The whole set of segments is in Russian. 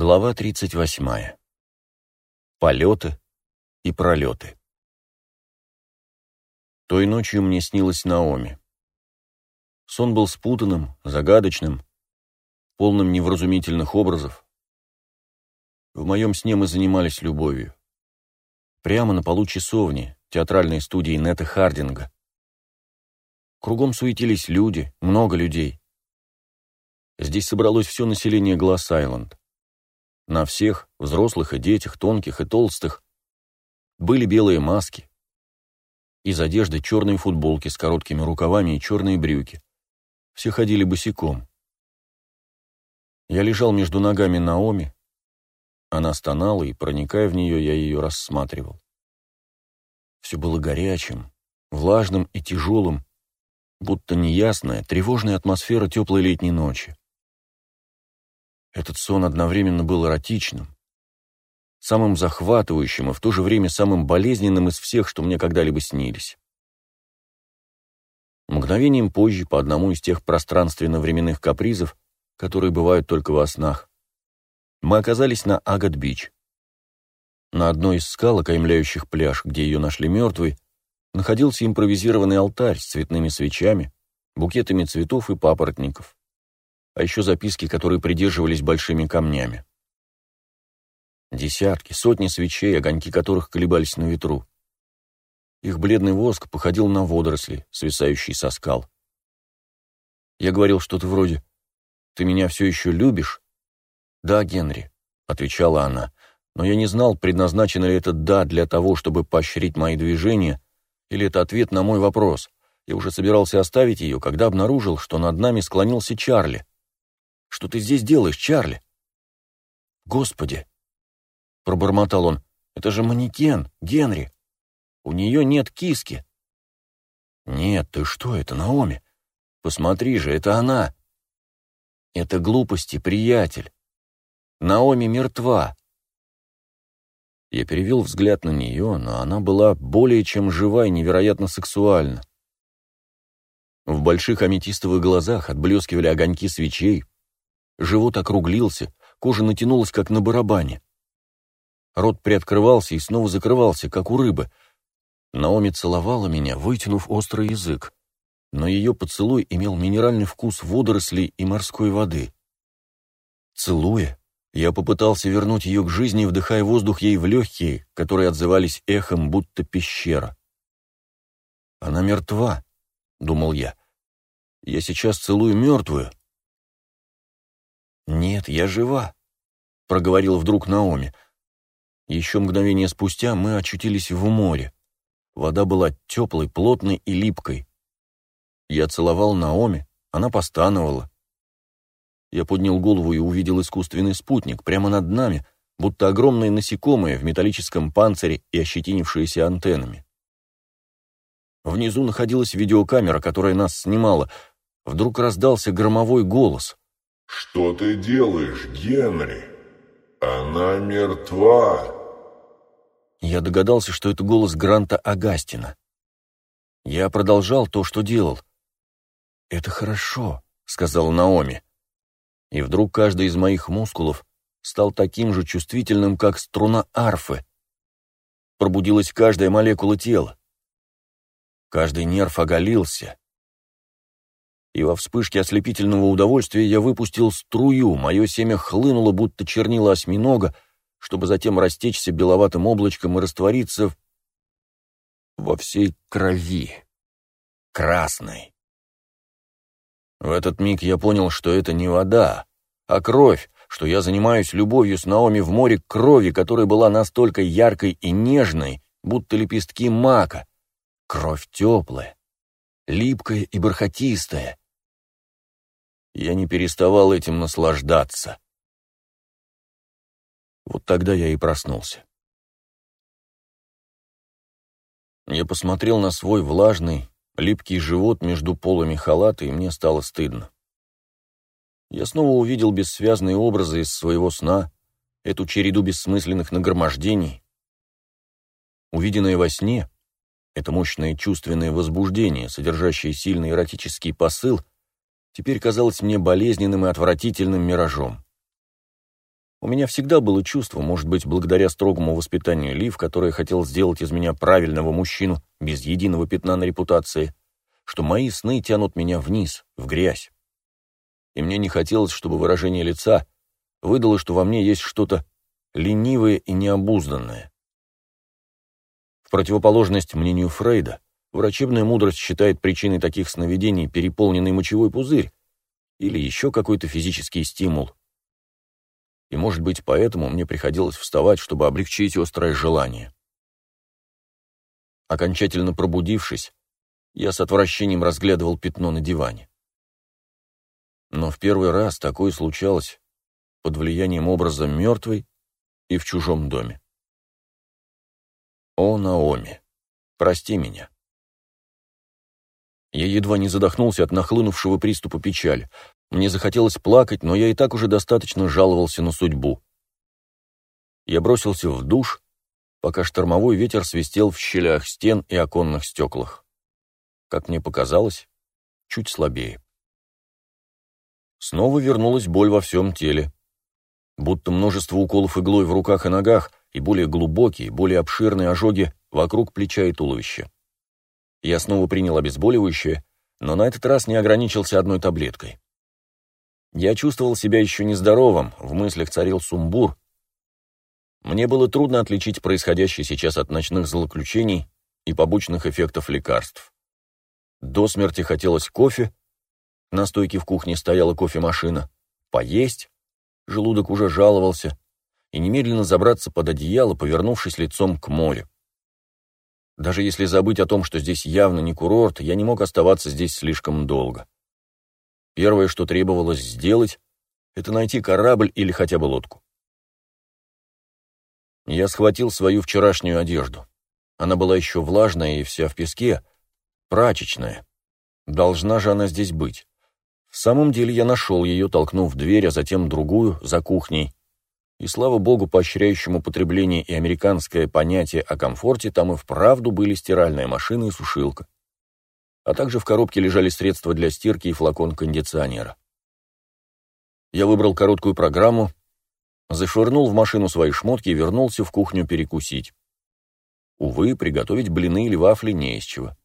Глава 38. Полеты и пролеты. Той ночью мне снилась Наоми. Сон был спутанным, загадочным, полным невразумительных образов. В моем сне мы занимались любовью. Прямо на полу часовни, театральной студии Нета Хардинга. Кругом суетились люди, много людей. Здесь собралось все население Гласс-Айленд. На всех, взрослых и детях, тонких и толстых, были белые маски. Из одежды черные футболки с короткими рукавами и черные брюки. Все ходили босиком. Я лежал между ногами Наоми. Она стонала, и, проникая в нее, я ее рассматривал. Все было горячим, влажным и тяжелым, будто неясная, тревожная атмосфера теплой летней ночи. Этот сон одновременно был эротичным, самым захватывающим и в то же время самым болезненным из всех, что мне когда-либо снились. Мгновением позже, по одному из тех пространственно-временных капризов, которые бывают только во снах, мы оказались на Агат-Бич. На одной из скал, окаймляющих пляж, где ее нашли мертвой, находился импровизированный алтарь с цветными свечами, букетами цветов и папоротников а еще записки, которые придерживались большими камнями. Десятки, сотни свечей, огоньки которых колебались на ветру. Их бледный воск походил на водоросли, свисающие со скал. Я говорил что-то вроде «Ты меня все еще любишь?» «Да, Генри», — отвечала она, но я не знал, предназначено ли это «да» для того, чтобы поощрить мои движения, или это ответ на мой вопрос. Я уже собирался оставить ее, когда обнаружил, что над нами склонился Чарли. Что ты здесь делаешь, Чарли?» «Господи!» — пробормотал он. «Это же манекен, Генри. У нее нет киски». «Нет, ты что, это Наоми? Посмотри же, это она!» «Это глупости, приятель. Наоми мертва». Я перевел взгляд на нее, но она была более чем жива и невероятно сексуальна. В больших аметистовых глазах отблескивали огоньки свечей, Живот округлился, кожа натянулась, как на барабане. Рот приоткрывался и снова закрывался, как у рыбы. Наоми целовала меня, вытянув острый язык. Но ее поцелуй имел минеральный вкус водорослей и морской воды. Целуя, я попытался вернуть ее к жизни, вдыхая воздух ей в легкие, которые отзывались эхом, будто пещера. «Она мертва», — думал я. «Я сейчас целую мертвую, «Нет, я жива», — проговорил вдруг Наоми. Еще мгновение спустя мы очутились в море. Вода была теплой, плотной и липкой. Я целовал Наоми, она постановала. Я поднял голову и увидел искусственный спутник прямо над нами, будто огромные насекомые в металлическом панцире и ощетинившиеся антеннами. Внизу находилась видеокамера, которая нас снимала. Вдруг раздался громовой голос. «Что ты делаешь, Генри? Она мертва!» Я догадался, что это голос Гранта Агастина. Я продолжал то, что делал. «Это хорошо», — сказала Наоми. И вдруг каждый из моих мускулов стал таким же чувствительным, как струна арфы. Пробудилась каждая молекула тела. Каждый нерв оголился, и во вспышке ослепительного удовольствия я выпустил струю, мое семя хлынуло, будто чернила осьминога, чтобы затем растечься беловатым облачком и раствориться во всей крови, красной. В этот миг я понял, что это не вода, а кровь, что я занимаюсь любовью с Наоми в море крови, которая была настолько яркой и нежной, будто лепестки мака. Кровь теплая, липкая и бархатистая. Я не переставал этим наслаждаться. Вот тогда я и проснулся. Я посмотрел на свой влажный, липкий живот между полами халата, и мне стало стыдно. Я снова увидел бессвязные образы из своего сна, эту череду бессмысленных нагромождений. Увиденное во сне это мощное чувственное возбуждение, содержащее сильный эротический посыл, теперь казалось мне болезненным и отвратительным миражом. У меня всегда было чувство, может быть, благодаря строгому воспитанию Лив, которая хотел сделать из меня правильного мужчину, без единого пятна на репутации, что мои сны тянут меня вниз, в грязь. И мне не хотелось, чтобы выражение лица выдало, что во мне есть что-то ленивое и необузданное. В противоположность мнению Фрейда, врачебная мудрость считает причиной таких сновидений переполненный мочевой пузырь или еще какой-то физический стимул, и, может быть, поэтому мне приходилось вставать, чтобы облегчить острое желание. Окончательно пробудившись, я с отвращением разглядывал пятно на диване. Но в первый раз такое случалось под влиянием образа мертвой и в чужом доме. О, Наоми, прости меня. Я едва не задохнулся от нахлынувшего приступа печали. Мне захотелось плакать, но я и так уже достаточно жаловался на судьбу. Я бросился в душ, пока штормовой ветер свистел в щелях стен и оконных стеклах. Как мне показалось, чуть слабее. Снова вернулась боль во всем теле. Будто множество уколов иглой в руках и ногах и более глубокие, более обширные ожоги вокруг плеча и туловища. Я снова принял обезболивающее, но на этот раз не ограничился одной таблеткой. Я чувствовал себя еще нездоровым, в мыслях царил сумбур. Мне было трудно отличить происходящее сейчас от ночных злоключений и побочных эффектов лекарств. До смерти хотелось кофе, на стойке в кухне стояла кофемашина, поесть, желудок уже жаловался, и немедленно забраться под одеяло, повернувшись лицом к морю. Даже если забыть о том, что здесь явно не курорт, я не мог оставаться здесь слишком долго. Первое, что требовалось сделать, это найти корабль или хотя бы лодку. Я схватил свою вчерашнюю одежду. Она была еще влажная и вся в песке, прачечная. Должна же она здесь быть. В самом деле я нашел ее, толкнув дверь, а затем другую, за кухней. И слава богу, поощряющему потребление и американское понятие о комфорте, там и вправду были стиральная машина и сушилка а также в коробке лежали средства для стирки и флакон кондиционера. Я выбрал короткую программу, зашвырнул в машину свои шмотки и вернулся в кухню перекусить. Увы, приготовить блины или вафли не из чего.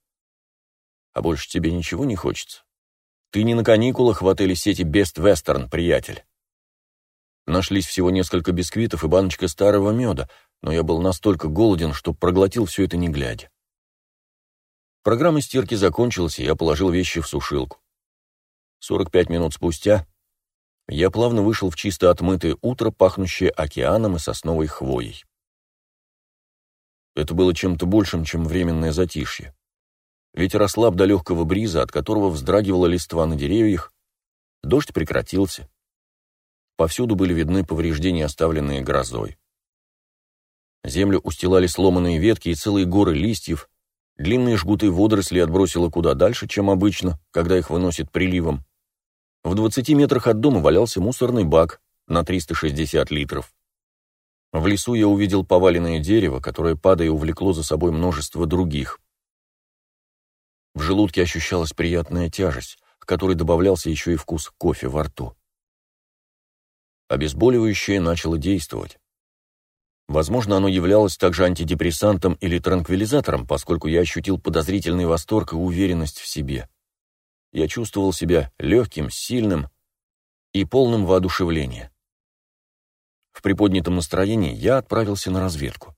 А больше тебе ничего не хочется? Ты не на каникулах в отеле сети Best Western, приятель. Нашлись всего несколько бисквитов и баночка старого меда, но я был настолько голоден, что проглотил все это не глядя. Программа стирки закончилась, и я положил вещи в сушилку. 45 минут спустя я плавно вышел в чисто отмытое утро, пахнущее океаном и сосновой хвоей. Это было чем-то большим, чем временное затишье. Ветер ослаб до легкого бриза, от которого вздрагивала листва на деревьях, дождь прекратился. Повсюду были видны повреждения, оставленные грозой. Землю устилали сломанные ветки и целые горы листьев, Длинные жгуты водорослей отбросило куда дальше, чем обычно, когда их выносит приливом. В 20 метрах от дома валялся мусорный бак на 360 литров. В лесу я увидел поваленное дерево, которое, падая, увлекло за собой множество других. В желудке ощущалась приятная тяжесть, к которой добавлялся еще и вкус кофе во рту. Обезболивающее начало действовать. Возможно, оно являлось также антидепрессантом или транквилизатором, поскольку я ощутил подозрительный восторг и уверенность в себе. Я чувствовал себя легким, сильным и полным воодушевления. В приподнятом настроении я отправился на разведку.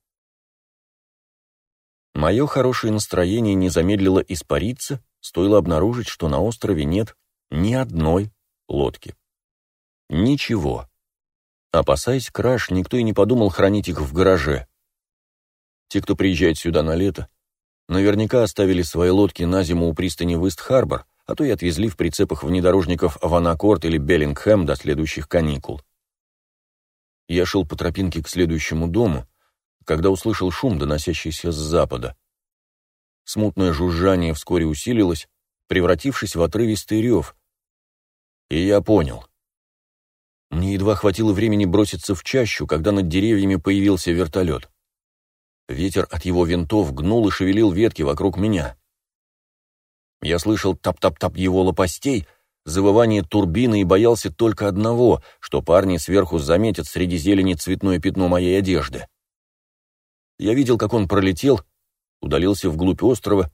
Мое хорошее настроение не замедлило испариться, стоило обнаружить, что на острове нет ни одной лодки. Ничего. Опасаясь краж, никто и не подумал хранить их в гараже. Те, кто приезжает сюда на лето, наверняка оставили свои лодки на зиму у пристани в Ист-Харбор, а то и отвезли в прицепах внедорожников в Анакорт или Беллингхэм до следующих каникул. Я шел по тропинке к следующему дому, когда услышал шум, доносящийся с запада. Смутное жужжание вскоре усилилось, превратившись в отрывистый рев. И я понял. Мне едва хватило времени броситься в чащу, когда над деревьями появился вертолет. Ветер от его винтов гнул и шевелил ветки вокруг меня. Я слышал тап-тап-тап его лопастей, завывание турбины и боялся только одного, что парни сверху заметят среди зелени цветное пятно моей одежды. Я видел, как он пролетел, удалился вглубь острова,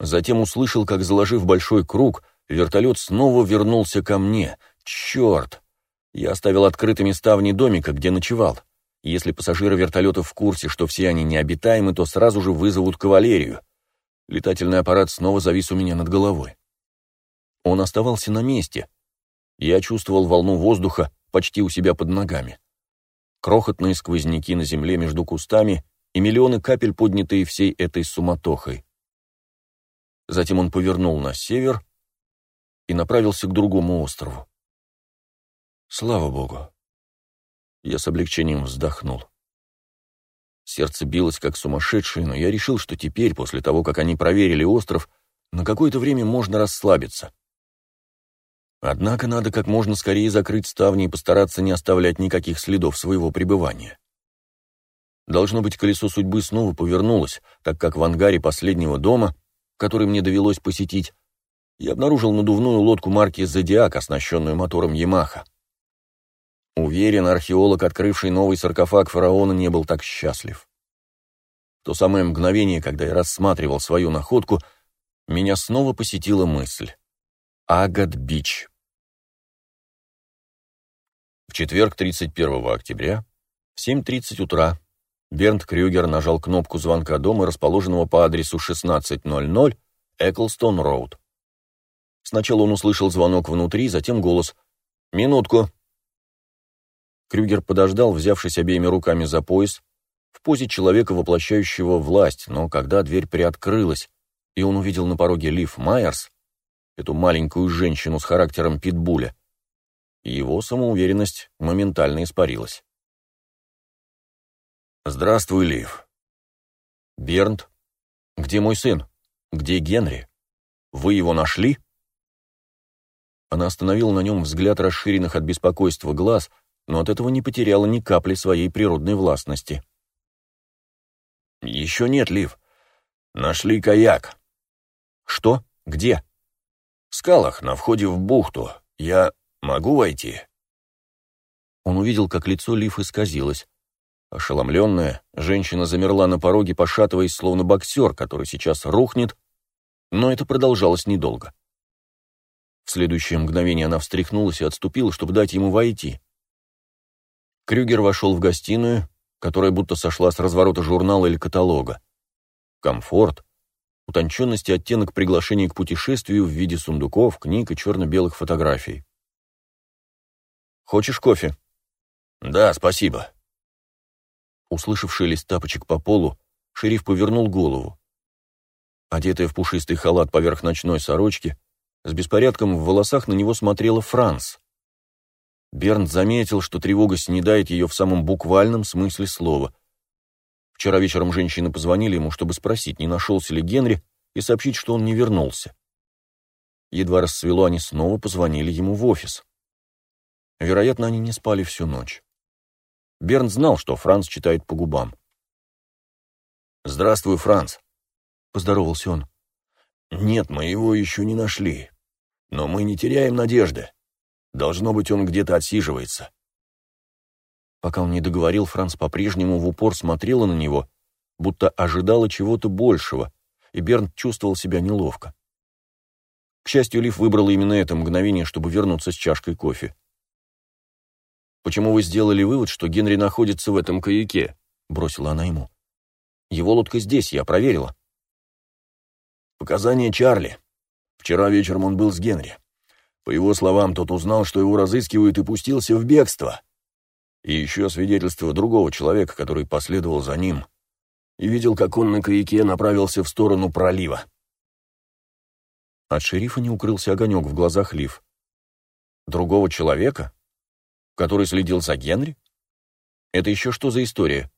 затем услышал, как, заложив большой круг, вертолет снова вернулся ко мне. Черт! Я оставил открытыми ставни домика, где ночевал. Если пассажиры вертолета в курсе, что все они необитаемы, то сразу же вызовут кавалерию. Летательный аппарат снова завис у меня над головой. Он оставался на месте. Я чувствовал волну воздуха почти у себя под ногами. Крохотные сквозняки на земле между кустами и миллионы капель, поднятые всей этой суматохой. Затем он повернул на север и направился к другому острову. Слава богу. Я с облегчением вздохнул. Сердце билось как сумасшедшее, но я решил, что теперь, после того, как они проверили остров, на какое-то время можно расслабиться. Однако надо как можно скорее закрыть ставни и постараться не оставлять никаких следов своего пребывания. Должно быть, колесо судьбы снова повернулось, так как в ангаре последнего дома, который мне довелось посетить, я обнаружил надувную лодку марки «Зодиак», оснащенную мотором «Ямаха». Уверен, археолог, открывший новый саркофаг фараона, не был так счастлив. То самое мгновение, когда я рассматривал свою находку, меня снова посетила мысль. Агат-Бич. В четверг, 31 октября, в 7.30 утра, Бернт Крюгер нажал кнопку звонка дома, расположенного по адресу 1600 Эклстон-Роуд. Сначала он услышал звонок внутри, затем голос «Минутку». Крюгер подождал, взявшись обеими руками за пояс, в позе человека, воплощающего власть, но когда дверь приоткрылась, и он увидел на пороге Лив Майерс, эту маленькую женщину с характером питбуля, его самоуверенность моментально испарилась. «Здравствуй, Лив». «Бернт? Где мой сын? Где Генри? Вы его нашли?» Она остановила на нем взгляд расширенных от беспокойства глаз, но от этого не потеряла ни капли своей природной властности. «Еще нет, Лив. Нашли каяк». «Что? Где?» «В скалах, на входе в бухту. Я могу войти?» Он увидел, как лицо Лив исказилось. Ошеломленная, женщина замерла на пороге, пошатываясь, словно боксер, который сейчас рухнет, но это продолжалось недолго. В следующее мгновение она встряхнулась и отступила, чтобы дать ему войти. Крюгер вошел в гостиную, которая будто сошла с разворота журнала или каталога. Комфорт, утонченность и оттенок приглашений к путешествию в виде сундуков, книг и черно-белых фотографий. «Хочешь кофе?» «Да, спасибо». Услышав шелест тапочек по полу, шериф повернул голову. Одетая в пушистый халат поверх ночной сорочки, с беспорядком в волосах на него смотрела Франс. Бернт заметил, что тревога снедает ее в самом буквальном смысле слова. Вчера вечером женщины позвонили ему, чтобы спросить, не нашелся ли Генри, и сообщить, что он не вернулся. Едва рассвело, они снова позвонили ему в офис. Вероятно, они не спали всю ночь. Бернт знал, что Франц читает по губам. «Здравствуй, Франц», — поздоровался он. «Нет, мы его еще не нашли. Но мы не теряем надежды. Должно быть, он где-то отсиживается». Пока он не договорил, Франц по-прежнему в упор смотрела на него, будто ожидала чего-то большего, и Бернт чувствовал себя неловко. К счастью, Лив выбрала именно это мгновение, чтобы вернуться с чашкой кофе. «Почему вы сделали вывод, что Генри находится в этом каяке?» — бросила она ему. «Его лодка здесь, я проверила». «Показания Чарли. Вчера вечером он был с Генри. По его словам, тот узнал, что его разыскивают, и пустился в бегство. И еще свидетельство другого человека, который последовал за ним, и видел, как он на каяке направился в сторону пролива. От шерифа не укрылся огонек в глазах Лив. «Другого человека? Который следил за Генри? Это еще что за история?»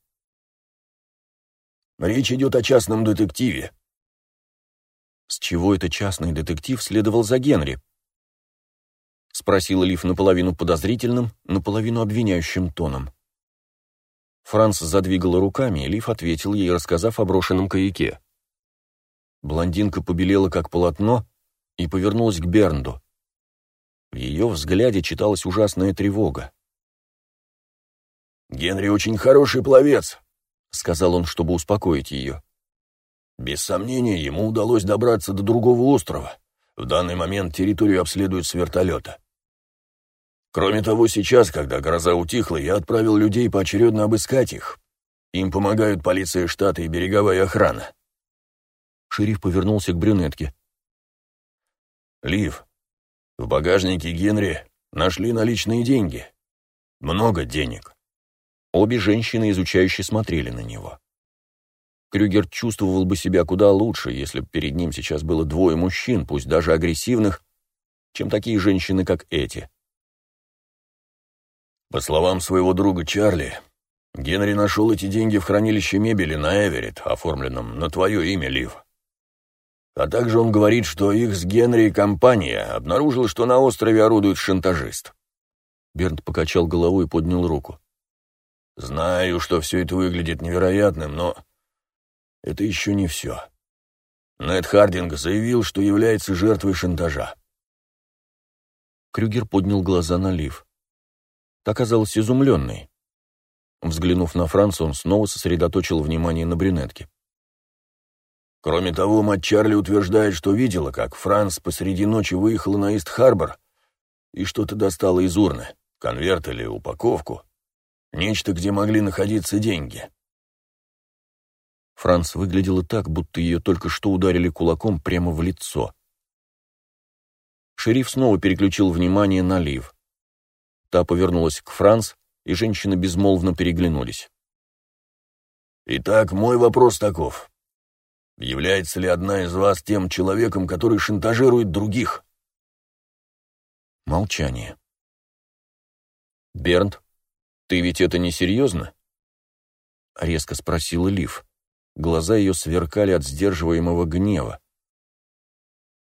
«Речь идет о частном детективе», с чего это частный детектив следовал за Генри? Спросила Лив наполовину подозрительным, наполовину обвиняющим тоном. Франц задвигала руками, и Лив ответил ей, рассказав о брошенном каяке. Блондинка побелела, как полотно, и повернулась к Бернду. В ее взгляде читалась ужасная тревога. «Генри очень хороший пловец», — сказал он, чтобы успокоить ее. «Без сомнения, ему удалось добраться до другого острова. В данный момент территорию обследуют с вертолета. Кроме того, сейчас, когда гроза утихла, я отправил людей поочередно обыскать их. Им помогают полиция штата и береговая охрана». Шериф повернулся к брюнетке. «Лив, в багажнике Генри нашли наличные деньги. Много денег. Обе женщины изучающе смотрели на него. Крюгер чувствовал бы себя куда лучше, если бы перед ним сейчас было двое мужчин, пусть даже агрессивных, чем такие женщины, как эти. По словам своего друга Чарли, Генри нашел эти деньги в хранилище мебели на Эверетт, оформленном на твое имя, Лив. А также он говорит, что их с Генри компания обнаружила, что на острове орудует шантажист. Бернт покачал головой и поднял руку. Знаю, что все это выглядит невероятным, но это еще не все. Нед Хардинг заявил, что является жертвой шантажа. Крюгер поднял глаза на Лив. Та казалась изумленной. Взглянув на Франца, он снова сосредоточил внимание на брюнетке. Кроме того, мать Чарли утверждает, что видела, как Франц посреди ночи выехала на Ист-Харбор и что-то достала из урны, конверт или упаковку, нечто, где могли находиться деньги. Франц выглядела так, будто ее только что ударили кулаком прямо в лицо. Шериф снова переключил внимание на Лив. Та повернулась к Франц, и женщины безмолвно переглянулись. «Итак, мой вопрос таков. Является ли одна из вас тем человеком, который шантажирует других? Молчание. «Бернт, ты ведь это не серьезно?» Резко спросила Лив. Глаза ее сверкали от сдерживаемого гнева.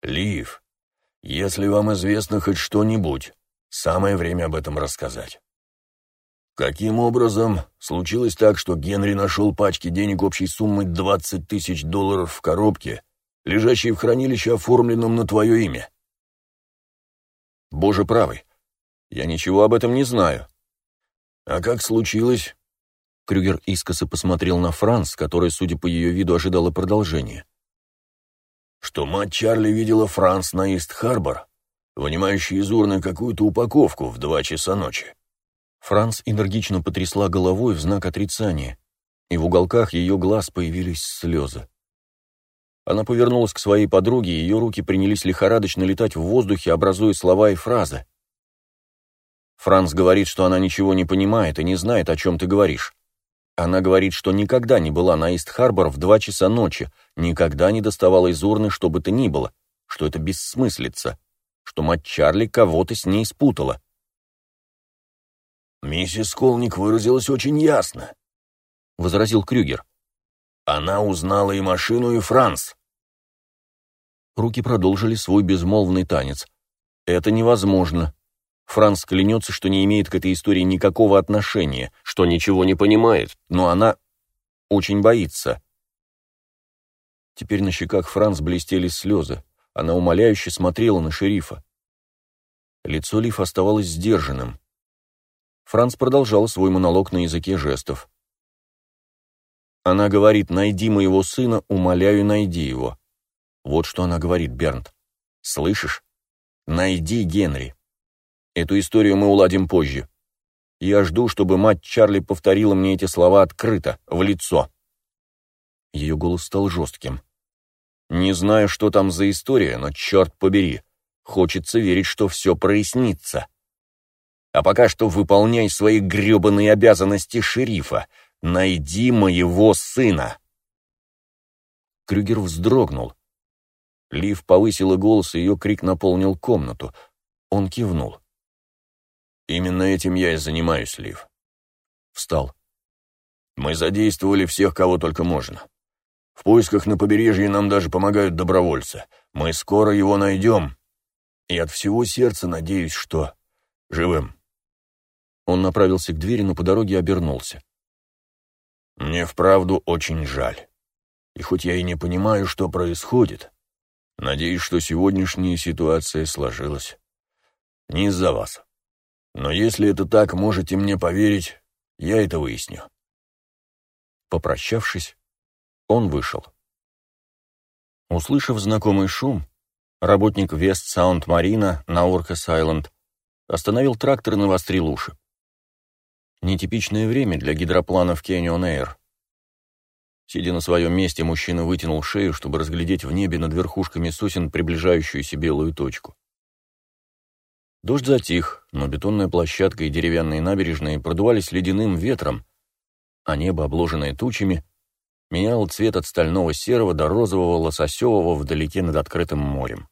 «Лив, если вам известно хоть что-нибудь, самое время об этом рассказать. Каким образом случилось так, что Генри нашел пачки денег общей суммой 20 тысяч долларов в коробке, лежащей в хранилище, оформленном на твое имя? Боже правый, я ничего об этом не знаю. А как случилось? Крюгер искоса посмотрел на Франс, которая, судя по ее виду, ожидала продолжения. Что мать Чарли видела Франс на Ист-Харбор, вынимающий из урны какую-то упаковку в два часа ночи. Франц энергично потрясла головой в знак отрицания, и в уголках ее глаз появились слезы. Она повернулась к своей подруге, и ее руки принялись лихорадочно летать в воздухе, образуя слова и фразы. Франц говорит, что она ничего не понимает и не знает, о чем ты говоришь. Она говорит, что никогда не была на Ист-Харбор в два часа ночи, никогда не доставала из урны, что бы то ни было, что это бессмыслица, что мать Чарли кого-то с ней спутала. «Миссис Колник выразилась очень ясно», — возразил Крюгер. «Она узнала и машину, и Франц». Руки продолжили свой безмолвный танец. «Это невозможно. Франц клянется, что не имеет к этой истории никакого отношения, что ничего не понимает, но она очень боится». Теперь на щеках Франц блестели слезы. Она умоляюще смотрела на шерифа. Лицо Лиф оставалось сдержанным. Франц продолжал свой монолог на языке жестов. Она говорит, найди моего сына, умоляю, найди его. Вот что она говорит, Бернт. Слышишь? Найди Генри. Эту историю мы уладим позже. Я жду, чтобы мать Чарли повторила мне эти слова открыто, в лицо. Ее голос стал жестким. Не знаю, что там за история, но черт побери, хочется верить, что все прояснится. А пока что выполняй свои гребаные обязанности шерифа. Найди моего сына!» Крюгер вздрогнул. Лив повысила голос, и ее крик наполнил комнату. Он кивнул. «Именно этим я и занимаюсь, Лив». Встал. «Мы задействовали всех, кого только можно. В поисках на побережье нам даже помогают добровольцы. Мы скоро его найдем. И от всего сердца надеюсь, что живым». Он направился к двери, но по дороге обернулся. «Мне вправду очень жаль. И хоть я и не понимаю, что происходит, надеюсь, что сегодняшняя ситуация сложилась Не из-за вас. Но если это так, можете мне поверить, я это выясню». Попрощавшись, он вышел. Услышав знакомый шум, работник Вест Саунд Марина на Оркас Айленд остановил трактор и навострил уши. Нетипичное время для гидропланов Canyon Air. Сидя на своем месте, мужчина вытянул шею, чтобы разглядеть в небе над верхушками сосен приближающуюся белую точку. Дождь затих, но бетонная площадка и деревянные набережные продувались ледяным ветром, а небо, обложенное тучами, меняло цвет от стального серого до розового лососевого вдалеке над открытым морем.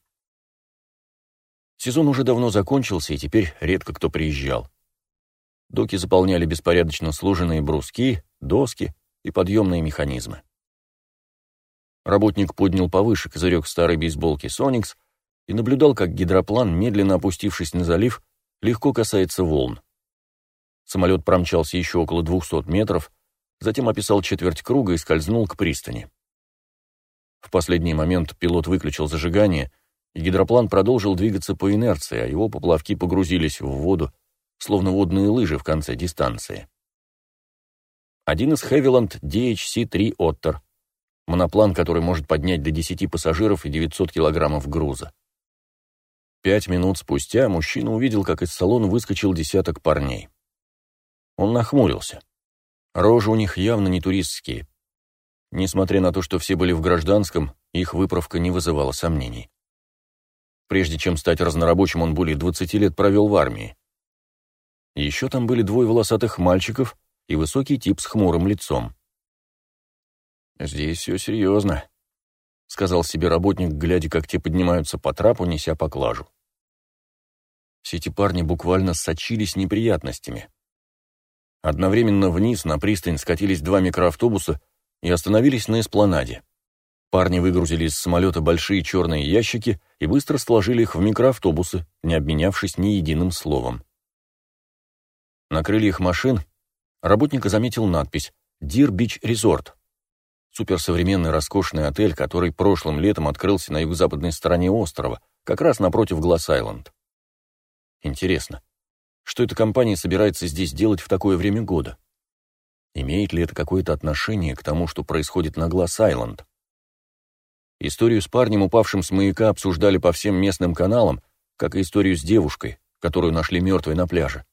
Сезон уже давно закончился, и теперь редко кто приезжал. Доки заполняли беспорядочно сложенные бруски, доски и подъемные механизмы. Работник поднял повыше козырек старой бейсболки «Соникс» и наблюдал, как гидроплан, медленно опустившись на залив, легко касается волн. Самолет промчался еще около 200 метров, затем описал четверть круга и скользнул к пристани. В последний момент пилот выключил зажигание, и гидроплан продолжил двигаться по инерции, а его поплавки погрузились в воду, словно водные лыжи в конце дистанции. Один из Хевиланд DHC-3 «Оттер», моноплан, который может поднять до 10 пассажиров и 900 килограммов груза. Пять минут спустя мужчина увидел, как из салона выскочил десяток парней. Он нахмурился. Рожи у них явно не туристские. Несмотря на то, что все были в гражданском, их выправка не вызывала сомнений. Прежде чем стать разнорабочим, он более 20 лет провел в армии. Еще там были двое волосатых мальчиков и высокий тип с хмурым лицом. «Здесь все серьезно», — сказал себе работник, глядя, как те поднимаются по трапу, неся поклажу. Все эти парни буквально сочились неприятностями. Одновременно вниз на пристань скатились два микроавтобуса и остановились на эспланаде. Парни выгрузили из самолета большие черные ящики и быстро сложили их в микроавтобусы, не обменявшись ни единым словом. На крыльях машин работника заметил надпись «Deer Beach Resort». Суперсовременный роскошный отель, который прошлым летом открылся на юго-западной стороне острова, как раз напротив Гласс-Айленд. Интересно, что эта компания собирается здесь делать в такое время года? Имеет ли это какое-то отношение к тому, что происходит на Гласс-Айленд? Историю с парнем, упавшим с маяка, обсуждали по всем местным каналам, как и историю с девушкой, которую нашли мертвой на пляже.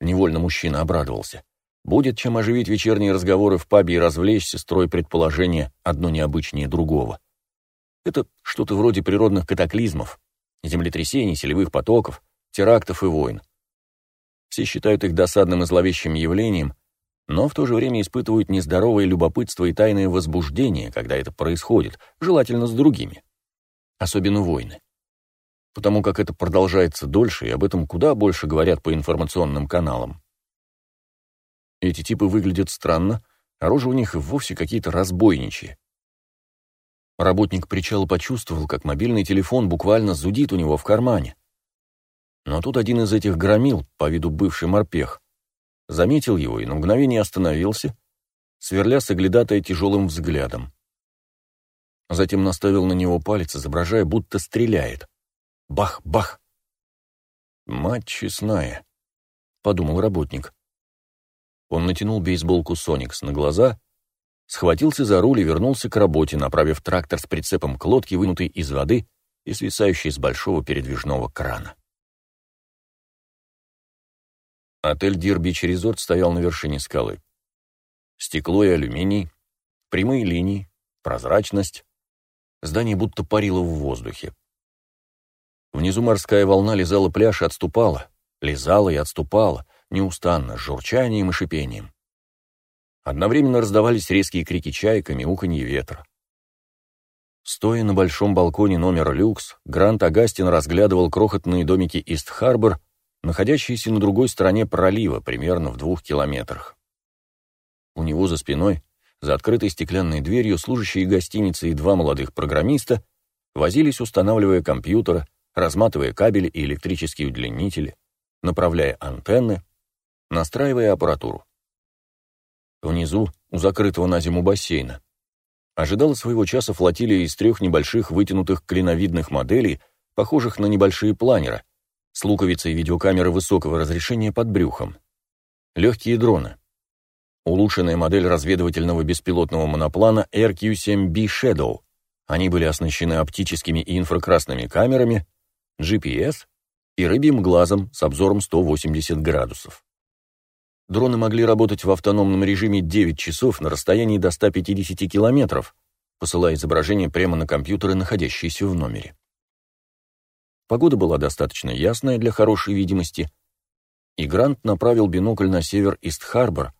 Невольно мужчина обрадовался. Будет чем оживить вечерние разговоры в пабе и развлечься, строя предположения одно необычнее другого. Это что-то вроде природных катаклизмов, землетрясений, селевых потоков, терактов и войн. Все считают их досадным и зловещим явлением, но в то же время испытывают нездоровое любопытство и тайное возбуждение, когда это происходит, желательно с другими. Особенно войны потому как это продолжается дольше, и об этом куда больше говорят по информационным каналам. Эти типы выглядят странно, рожи у них вовсе какие-то разбойничьи. Работник причала почувствовал, как мобильный телефон буквально зудит у него в кармане. Но тут один из этих громил, по виду бывший морпех, заметил его и на мгновение остановился, сверля соглядатая тяжелым взглядом. Затем наставил на него палец, изображая, будто стреляет. Бах-бах. «Мать честная», — подумал работник. Он натянул бейсболку «Соникс» на глаза, схватился за руль и вернулся к работе, направив трактор с прицепом к лодке, вынутой из воды и свисающей с большого передвижного крана. Отель «Дирбич Резорт» стоял на вершине скалы. Стекло и алюминий, прямые линии, прозрачность. Здание будто парило в воздухе. Внизу морская волна лизала пляж и отступала, лизала и отступала, неустанно, с журчанием и шипением. Одновременно раздавались резкие крики чайками, уханье ветра. Стоя на большом балконе номера «Люкс», Грант Агастин разглядывал крохотные домики Ист-Харбор, находящиеся на другой стороне пролива, примерно в двух километрах. У него за спиной, за открытой стеклянной дверью, служащие гостиницы и два молодых программиста возились, устанавливая компьютеры, разматывая кабели и электрические удлинители, направляя антенны, настраивая аппаратуру. Внизу, у закрытого на зиму бассейна, ожидала своего часа флотилия из трех небольших вытянутых клиновидных моделей, похожих на небольшие планеры, с луковицей видеокамеры высокого разрешения под брюхом. Легкие дроны. Улучшенная модель разведывательного беспилотного моноплана RQ-7B Shadow. Они были оснащены оптическими и инфракрасными камерами, GPS и рыбьим глазом с обзором 180 градусов. Дроны могли работать в автономном режиме 9 часов на расстоянии до 150 километров, посылая изображение прямо на компьютеры, находящиеся в номере. Погода была достаточно ясная для хорошей видимости, и Грант направил бинокль на север Ист-Харбор,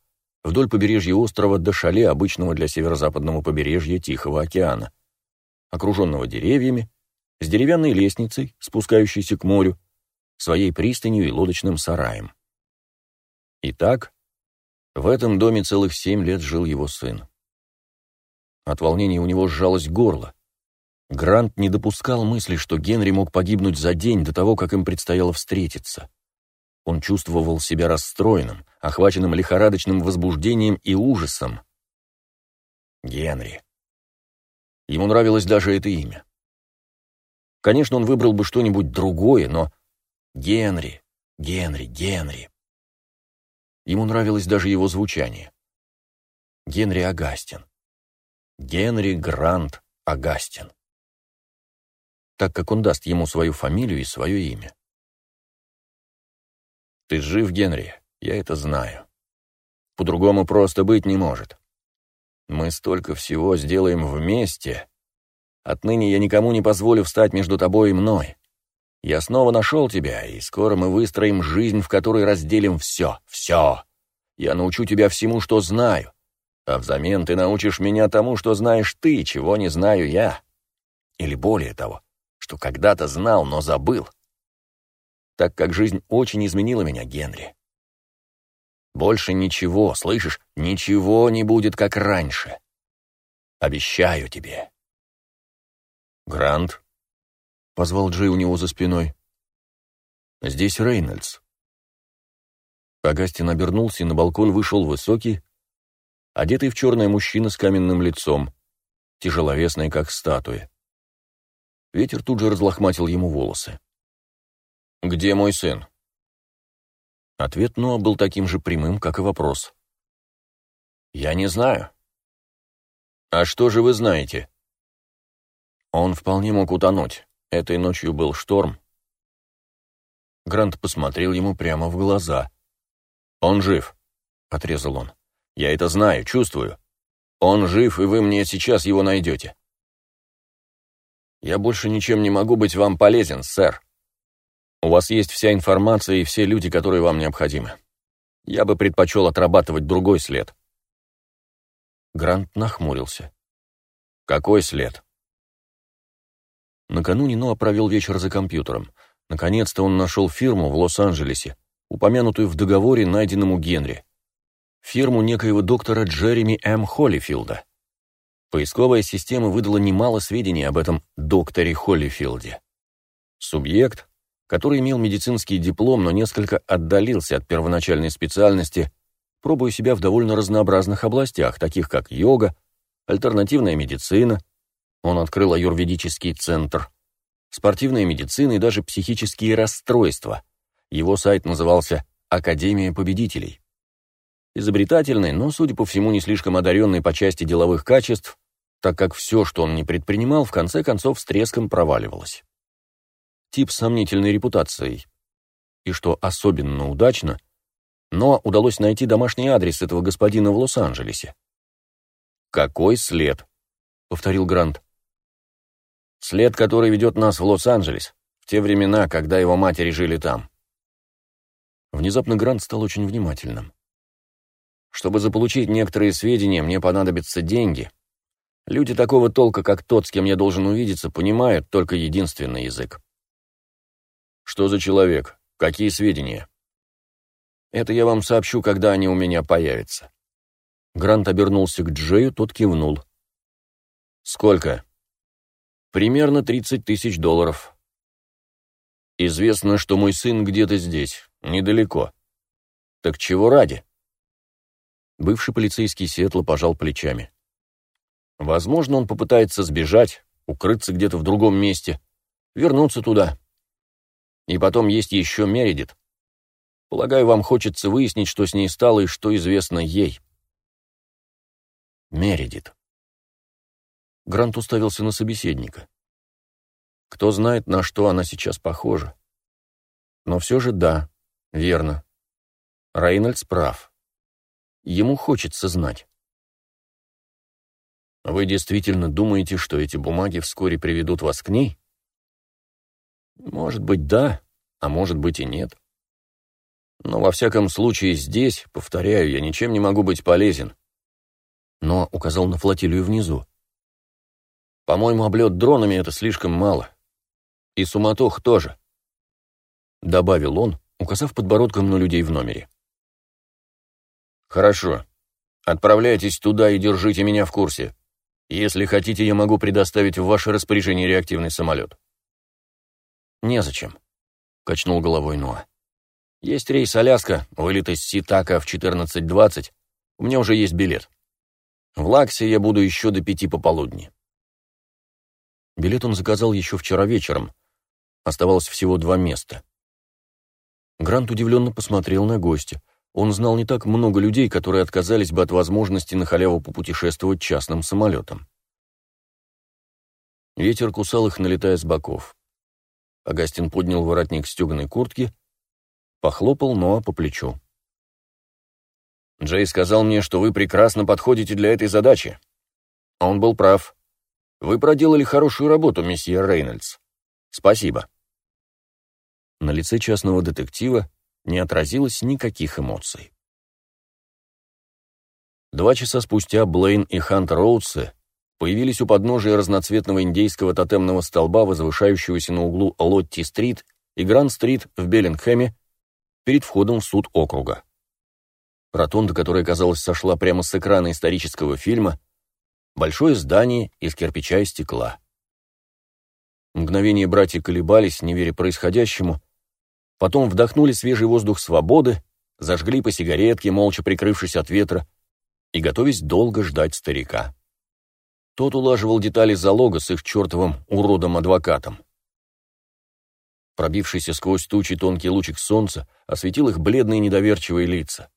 вдоль побережья острова до шале, обычного для северо-западного побережья Тихого океана, окруженного деревьями, с деревянной лестницей, спускающейся к морю, своей пристанью и лодочным сараем. Итак, в этом доме целых семь лет жил его сын. От волнения у него сжалось горло. Грант не допускал мысли, что Генри мог погибнуть за день до того, как им предстояло встретиться. Он чувствовал себя расстроенным, охваченным лихорадочным возбуждением и ужасом. Генри. Ему нравилось даже это имя. Конечно, он выбрал бы что-нибудь другое, но Генри, Генри, Генри. Ему нравилось даже его звучание. Генри Агастин. Генри Грант Агастин. Так как он даст ему свою фамилию и свое имя. Ты жив, Генри, я это знаю. По-другому просто быть не может. Мы столько всего сделаем вместе. Отныне я никому не позволю встать между тобой и мной. Я снова нашел тебя, и скоро мы выстроим жизнь, в которой разделим все, все. Я научу тебя всему, что знаю, а взамен ты научишь меня тому, что знаешь ты, чего не знаю я. Или более того, что когда-то знал, но забыл. Так как жизнь очень изменила меня, Генри. Больше ничего, слышишь, ничего не будет, как раньше. Обещаю тебе. Грант, позвал Джей у него за спиной. «Здесь Рейнольдс». Агастин обернулся, и на балкон вышел высокий, одетый в черное мужчина с каменным лицом, тяжеловесный, как статуя. Ветер тут же разлохматил ему волосы. «Где мой сын?» Ответ Ноа был таким же прямым, как и вопрос. «Я не знаю». «А что же вы знаете?» «Он вполне мог утонуть. Этой ночью был шторм. Грант посмотрел ему прямо в глаза. «Он жив», — отрезал он. «Я это знаю, чувствую. Он жив, и вы мне сейчас его найдете». «Я больше ничем не могу быть вам полезен, сэр. У вас есть вся информация и все люди, которые вам необходимы. Я бы предпочел отрабатывать другой след». Грант нахмурился. «Какой след?» Накануне Ноа провел вечер за компьютером. Наконец-то он нашел фирму в Лос-Анджелесе, упомянутую в договоре, найденном у Генри. Фирму некоего доктора Джереми М. Холлифилда. Поисковая система выдала немало сведений об этом докторе Холлифилде. Субъект, который имел медицинский диплом, но несколько отдалился от первоначальной специальности, пробуя себя в довольно разнообразных областях, таких как йога, альтернативная медицина, он открыл аюрведический центр, спортивная медицина и даже психические расстройства. Его сайт назывался «Академия победителей». Изобретательный, но, судя по всему, не слишком одаренный по части деловых качеств, так как все, что он не предпринимал, в конце концов с треском проваливалось. Тип с сомнительной репутацией. И что особенно удачно, но удалось найти домашний адрес этого господина в Лос-Анджелесе. «Какой след?» — повторил Грант. След, который ведет нас в Лос-Анджелес, в те времена, когда его матери жили там. Внезапно Грант стал очень внимательным. Чтобы заполучить некоторые сведения, мне понадобятся деньги. Люди такого толка, как тот, с кем я должен увидеться, понимают только единственный язык. Что за человек? Какие сведения? Это я вам сообщу, когда они у меня появятся. Грант обернулся к Джею, тот кивнул. Сколько? Примерно 30 тысяч долларов. Известно, что мой сын где-то здесь, недалеко. Так чего ради? Бывший полицейский Сиэтла пожал плечами. Возможно, он попытается сбежать, укрыться где-то в другом месте, вернуться туда. И потом есть еще Мередит. Полагаю, вам хочется выяснить, что с ней стало и что известно ей. Мередит. Грант уставился на собеседника. Кто знает, на что она сейчас похожа. Но все же да, верно. Рейнольдс прав. Ему хочется знать. Вы действительно думаете, что эти бумаги вскоре приведут вас к ней? Может быть, да, а может быть и нет. Но во всяком случае здесь, повторяю, я ничем не могу быть полезен. Но указал на флотилию внизу. По-моему, облет дронами — это слишком мало. И суматох тоже. Добавил он, указав подбородком на людей в номере. Хорошо. Отправляйтесь туда и держите меня в курсе. Если хотите, я могу предоставить в ваше распоряжение реактивный самолет. Незачем, качнул головой Ноа. Есть рейс Аляска, вылет из Ситака в 14.20. У меня уже есть билет. В Лаксе я буду еще до пяти пополудни. Билет он заказал еще вчера вечером. Оставалось всего два места. Грант удивленно посмотрел на гостя. Он знал не так много людей, которые отказались бы от возможности на халяву попутешествовать частным самолетом. Ветер кусал их, налетая с боков. Агастин поднял воротник стеганой куртки, похлопал Ноа по плечу. «Джей сказал мне, что вы прекрасно подходите для этой задачи. Он был прав. Вы проделали хорошую работу, месье Рейнольдс. Спасибо». На лице частного детектива не отразилось никаких эмоций. Два часа спустя Блейн и Хант Роудсы появились у подножия разноцветного индейского тотемного столба, возвышающегося на углу Лотти-стрит и Гранд-стрит в Беллингхэме, перед входом в суд округа. Ротонда, которая, казалось, сошла прямо с экрана исторического фильма, большое здание из кирпича и стекла. Мгновение братья колебались, не веря происходящему, Потом вдохнули свежий воздух свободы, зажгли по сигаретке, молча прикрывшись от ветра, и готовясь долго ждать старика. Тот улаживал детали залога с их чертовым уродом-адвокатом. Пробившийся сквозь тучи тонкий лучик солнца осветил их бледные недоверчивые лица.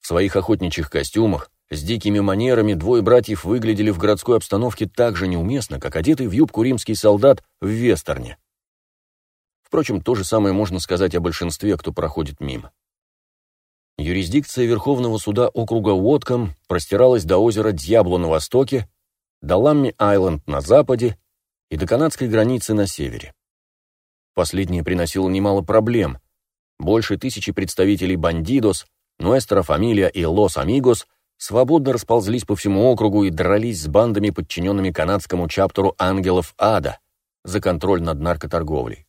В своих охотничьих костюмах, с дикими манерами, двое братьев выглядели в городской обстановке так же неуместно, как одетый в юбку римский солдат в вестерне. Впрочем, то же самое можно сказать о большинстве, кто проходит мимо. Юрисдикция Верховного суда округа Уотком простиралась до озера Дьябло на востоке, до Ламми-Айленд на западе и до канадской границы на севере. Последнее приносило немало проблем. Больше тысячи представителей бандидос, Нуэстро Фамилия и Лос Амигос свободно расползлись по всему округу и дрались с бандами, подчиненными канадскому чаптеру ангелов ада за контроль над наркоторговлей.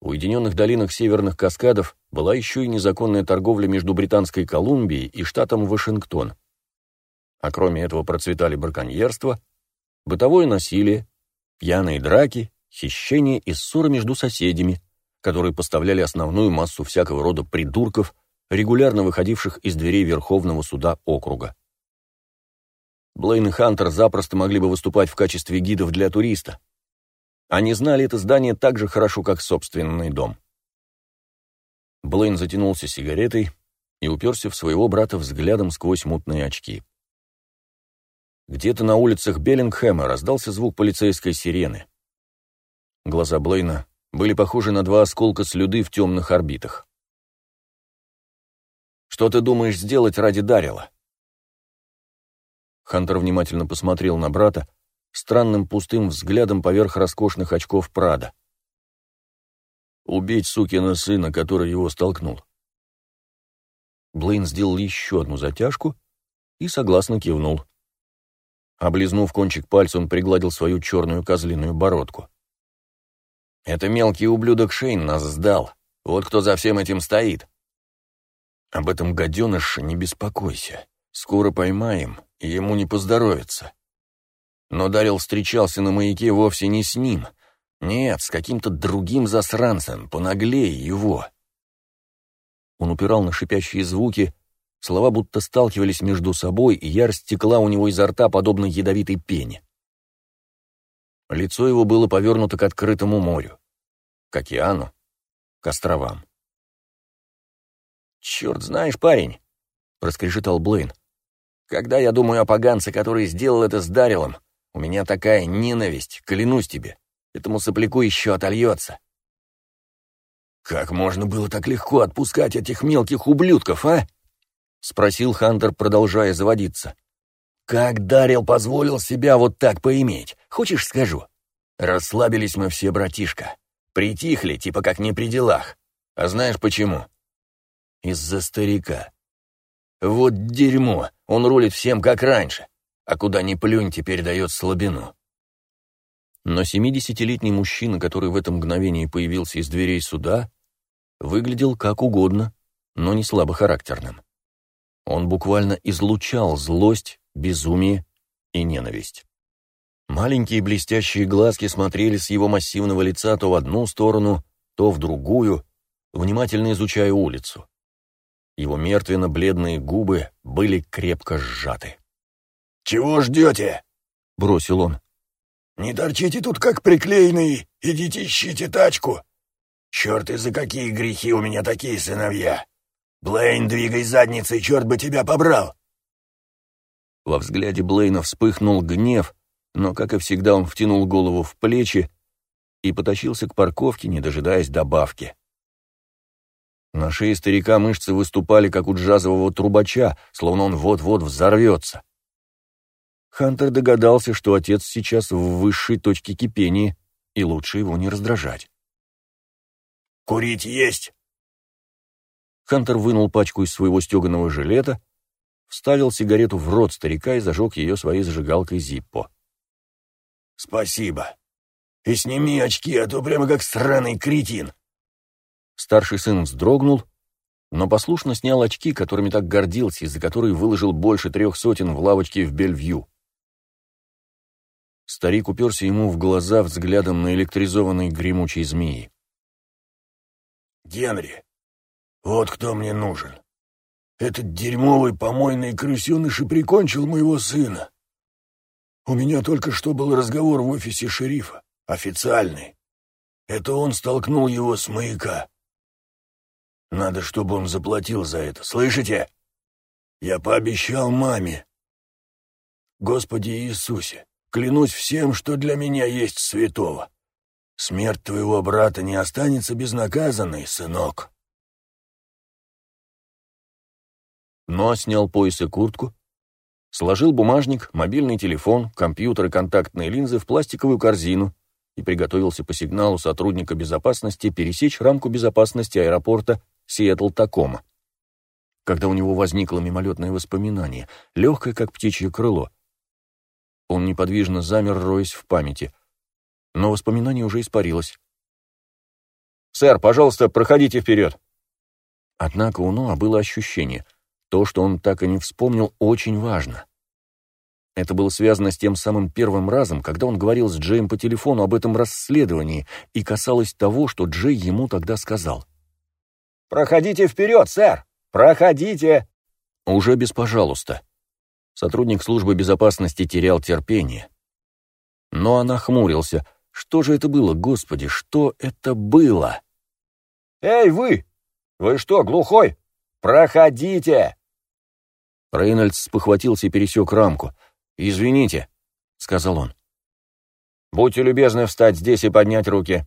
В уединенных долинах северных каскадов была еще и незаконная торговля между Британской Колумбией и штатом Вашингтон. А кроме этого процветали браконьерство, бытовое насилие, пьяные драки, хищения и ссоры между соседями, которые поставляли основную массу всякого рода придурков, регулярно выходивших из дверей Верховного суда округа. Блейн и Хантер запросто могли бы выступать в качестве гидов для туриста, они знали это здание так же хорошо, как собственный дом. Блейн затянулся сигаретой и уперся в своего брата взглядом сквозь мутные очки. Где-то на улицах Беллингхэма раздался звук полицейской сирены. Глаза Блейна были похожи на два осколка слюды в темных орбитах. «Что ты думаешь сделать ради Дарила?» Хантер внимательно посмотрел на брата, странным пустым взглядом поверх роскошных очков Прада. Убить сукина сына, который его столкнул. Блейн сделал еще одну затяжку и согласно кивнул. Облизнув кончик пальца, он пригладил свою черную козлиную бородку. «Это мелкий ублюдок Шейн нас сдал. Вот кто за всем этим стоит. Об этом гаденыше не беспокойся. Скоро поймаем, и ему не поздоровится. Но Дарил встречался на маяке вовсе не с ним. Нет, с каким-то другим засранцем, понаглее его. Он упирал на шипящие звуки, слова будто сталкивались между собой, и ярость текла у него изо рта, подобно ядовитой пене. Лицо его было повернуто к открытому морю. к океану, к островам. «Черт знаешь, парень!» — проскрежетал Блейн. «Когда я думаю о поганце, который сделал это с Дарилом, у меня такая ненависть, клянусь тебе, этому сопляку еще отольется». «Как можно было так легко отпускать этих мелких ублюдков, а?» — спросил Хантер, продолжая заводиться. «Как Дарил позволил себя вот так поиметь? Хочешь, скажу? Расслабились мы все, братишка. Притихли, типа как не при делах. А знаешь почему? Из-за старика. Вот дерьмо, он рулит всем как раньше, а куда ни плюнь, теперь дает слабину. Но семидесятилетний мужчина, который в это мгновение появился из дверей суда, выглядел как угодно, но не слабохарактерным. Он буквально излучал злость, безумие и ненависть. Маленькие блестящие глазки смотрели с его массивного лица то в одну сторону, то в другую, внимательно изучая улицу. Его мертвенно-бледные губы были крепко сжаты. «Чего ждете?» — бросил он. «Не торчите тут, как приклеенные, идите ищите тачку. Черт, из-за какие грехи у меня такие сыновья! Блейн, двигай задницей, черт бы тебя побрал!» Во взгляде Блейна вспыхнул гнев, но, как и всегда, он втянул голову в плечи и потащился к парковке, не дожидаясь добавки. На шее старика мышцы выступали, как у джазового трубача, словно он вот-вот взорвется. Хантер догадался, что отец сейчас в высшей точке кипения, и лучше его не раздражать. «Курить есть?» Хантер вынул пачку из своего стеганого жилета, вставил сигарету в рот старика и зажег ее своей зажигалкой Зиппо. «Спасибо. И сними очки, а то прямо как странный кретин. Старший сын вздрогнул, но послушно снял очки, которыми так гордился, из-за которой выложил больше трех сотен в лавочке в Бельвью. Старик уперся ему в глаза взглядом на электризованной гремучей змеи. «Генри, вот кто мне нужен. Этот дерьмовый помойный крысеныш и прикончил моего сына. У меня только что был разговор в офисе шерифа, официальный. Это он столкнул его с маяка. Надо, чтобы он заплатил за это. Слышите? Я пообещал маме. Господи Иисусе, клянусь всем, что для меня есть святого. Смерть твоего брата не останется безнаказанной, сынок. Но снял пояс и куртку, сложил бумажник, мобильный телефон, компьютер и контактные линзы в пластиковую корзину и приготовился по сигналу сотрудника безопасности пересечь рамку безопасности аэропорта Сиэтл-Такома. Когда у него возникло мимолетное воспоминание, легкое, как птичье крыло. Он неподвижно замер, роясь в памяти. Но воспоминание уже испарилось. «Сэр, пожалуйста, проходите вперед!» Однако у Ноа было ощущение, то, что он так и не вспомнил, очень важно. Это было связано с тем самым первым разом, когда он говорил с Джеем по телефону об этом расследовании и касалось того, что Джей ему тогда сказал. «Проходите вперед, сэр! Проходите!» Уже без «пожалуйста». Сотрудник службы безопасности терял терпение. Но она хмурился. Что же это было, господи, что это было? «Эй, вы! Вы что, глухой? Проходите!» Рейнольдс похватился и пересек рамку. «Извините», — сказал он. «Будьте любезны встать здесь и поднять руки».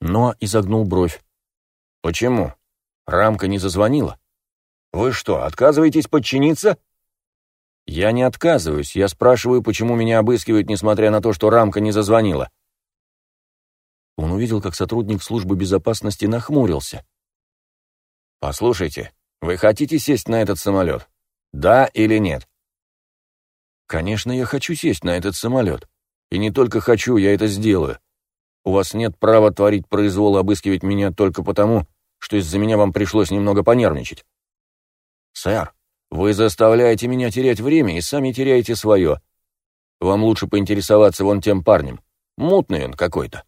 Но изогнул бровь. «Почему? Рамка не зазвонила? Вы что, отказываетесь подчиниться?» «Я не отказываюсь. Я спрашиваю, почему меня обыскивают, несмотря на то, что рамка не зазвонила». Он увидел, как сотрудник службы безопасности нахмурился. «Послушайте, вы хотите сесть на этот самолет? Да или нет?» «Конечно, я хочу сесть на этот самолет. И не только хочу, я это сделаю. У вас нет права творить произвол и обыскивать меня только потому, что из-за меня вам пришлось немного понервничать. Сэр, вы заставляете меня терять время и сами теряете свое. Вам лучше поинтересоваться вон тем парнем. Мутный он какой-то.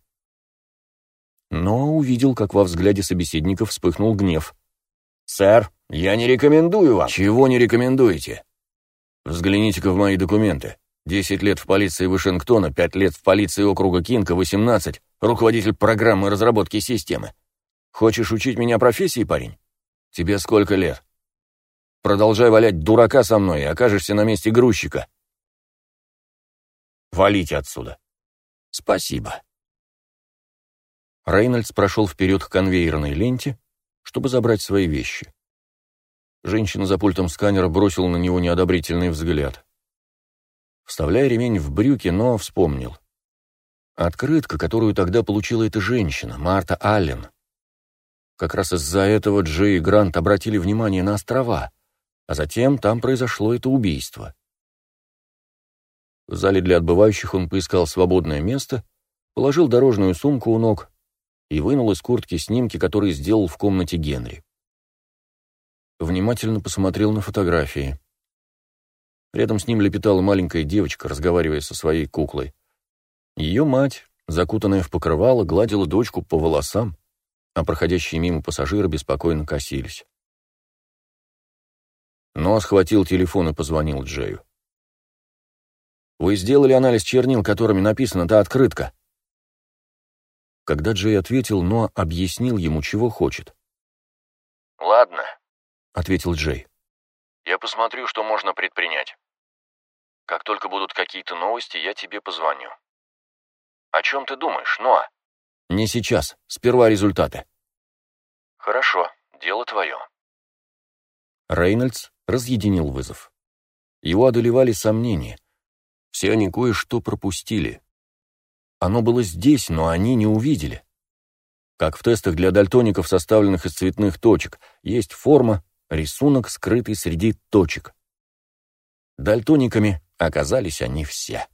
Но увидел, как во взгляде собеседника вспыхнул гнев. «Сэр, я не рекомендую вам». «Чего не рекомендуете?» «Взгляните-ка в мои документы. Десять лет в полиции Вашингтона, пять лет в полиции округа Кинка, восемнадцать, руководитель программы разработки системы. Хочешь учить меня профессии, парень? Тебе сколько лет? Продолжай валять дурака со мной и окажешься на месте грузчика. Валите отсюда. Спасибо. Рейнольдс прошел вперед к конвейерной ленте, чтобы забрать свои вещи. Женщина за пультом сканера бросила на него неодобрительный взгляд. Вставляя ремень в брюки, но вспомнил. Открытка, которую тогда получила эта женщина, Марта Аллен. Как раз из-за этого Джей и Грант обратили внимание на острова, а затем там произошло это убийство. В зале для отбывающих он поискал свободное место, положил дорожную сумку у ног и вынул из куртки снимки, которые сделал в комнате Генри. Внимательно посмотрел на фотографии. Рядом с ним лепетала маленькая девочка, разговаривая со своей куклой. Ее мать, закутанная в покрывало, гладила дочку по волосам, а проходящие мимо пассажиры беспокойно косились. Но схватил телефон и позвонил Джею. «Вы сделали анализ чернил, которыми написана та открытка?» Когда Джей ответил, но объяснил ему, чего хочет. «Ладно», — ответил Джей. «Я посмотрю, что можно предпринять. Как только будут какие-то новости, я тебе позвоню. О чем ты думаешь, Ноа?» «Не сейчас. Сперва результаты». «Хорошо, дело твое». Рейнольдс разъединил вызов. Его одолевали сомнения. Все они кое-что пропустили. Оно было здесь, но они не увидели. Как в тестах для дальтоников, составленных из цветных точек, есть форма, рисунок, скрытый среди точек. Дальтониками оказались они все.